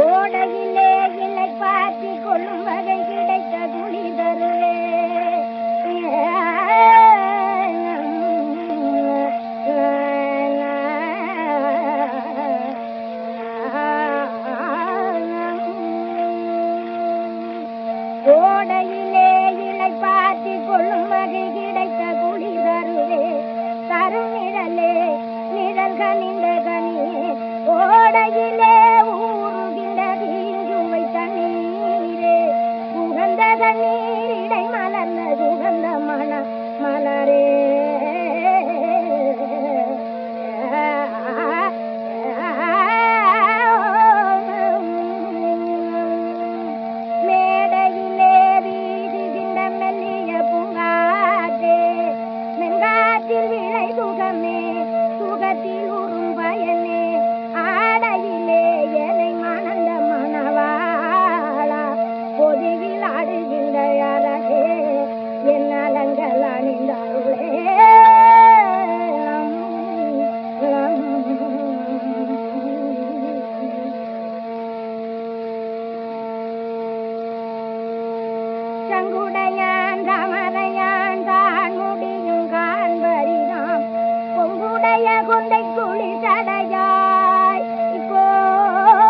ஓடையிலே இலை பாத்தி கொள்ளும் வகை கிடைத்த குழி தருவே ஓடையிலே இலை பாத்தி கொள்ளும் வகை கிடைத்த குழி தருவே தரும் நிழலே. நிழல் கனிந்த கனியே ஓடையிலே உகந்த தண்ணீரிடை மலர்ந்த சுகந்த மண மலரே மேடையிலே வீசுகின்ற மெல்லிய பூங்காற்றே மென்காற்றில் விளை சுகமே சுகத்தில் உடைய கொண்டை குழி சடையாய்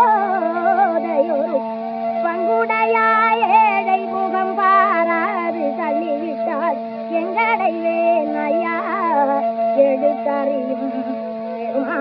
இப்போதையொரு பங்குடையாய் ஏழை முகம் பாராது தள்ளிவிட்டால் எங்களை வேணையா எடுத்தறியும் பெருமா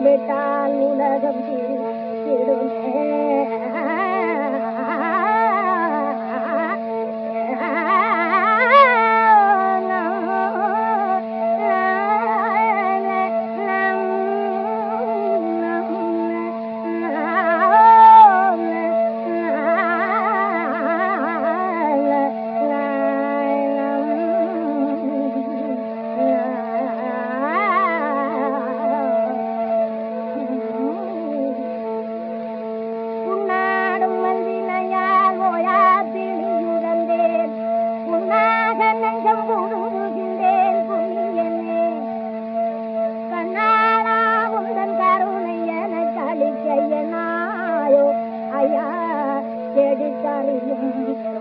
புறம்பிட்டால் உலகம் உன்னாடும் Jagataria